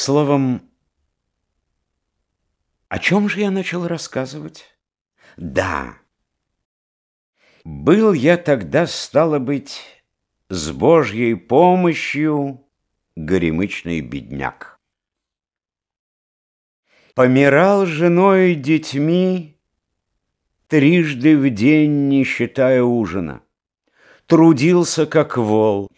Словом, о чем же я начал рассказывать? Да, был я тогда, стало быть, с Божьей помощью горемычный бедняк. Помирал женой и детьми трижды в день, не считая ужина. Трудился, как вол,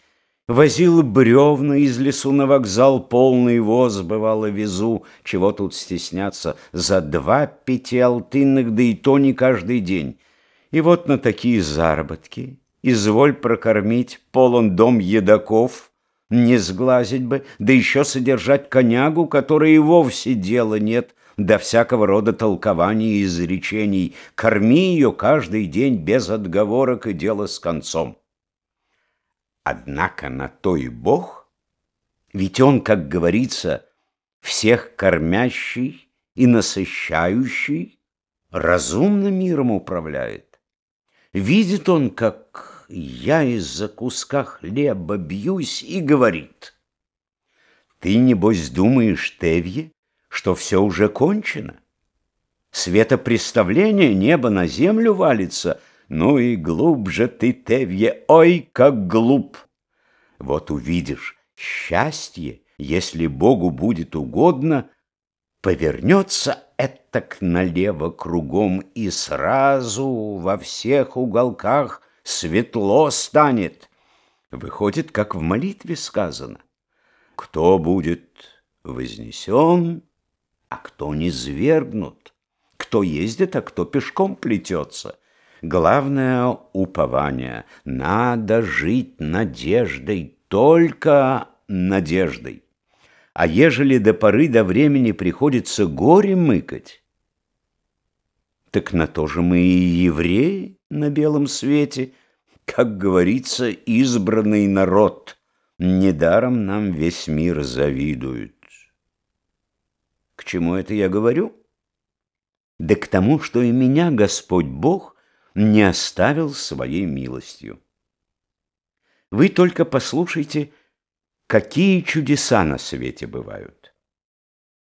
возил бревна из лесу на вокзал, полный воз, бывало, везу, чего тут стесняться, за два пятиалтынных, да и то не каждый день. И вот на такие заработки изволь прокормить полон дом едоков, не сглазить бы, да еще содержать конягу, которой и вовсе дела нет, до всякого рода толкований и изречений. Корми ее каждый день без отговорок и дело с концом. Однако на то и Бог, ведь он, как говорится, всех кормящий и насыщающий, разумно миром управляет. Видит он, как я из-за куска хлеба бьюсь, и говорит, «Ты, небось, думаешь, Тевье, что все уже кончено? Светопреставление небо на землю валится, ну и глубже ты, Тевье, ой, как глуп! Вот увидишь, счастье, если Богу будет угодно, повернется этак налево кругом, и сразу во всех уголках светло станет. Выходит, как в молитве сказано. Кто будет вознесен, а кто не свергнут, кто ездит, а кто пешком плетется. Главное — упование. Надо жить надеждой, только надеждой. А ежели до поры до времени приходится горе мыкать, так на то же мы и евреи на белом свете, как говорится, избранный народ. Недаром нам весь мир завидует. К чему это я говорю? Да к тому, что и меня Господь Бог не оставил своей милостью. Вы только послушайте, Какие чудеса на свете бывают!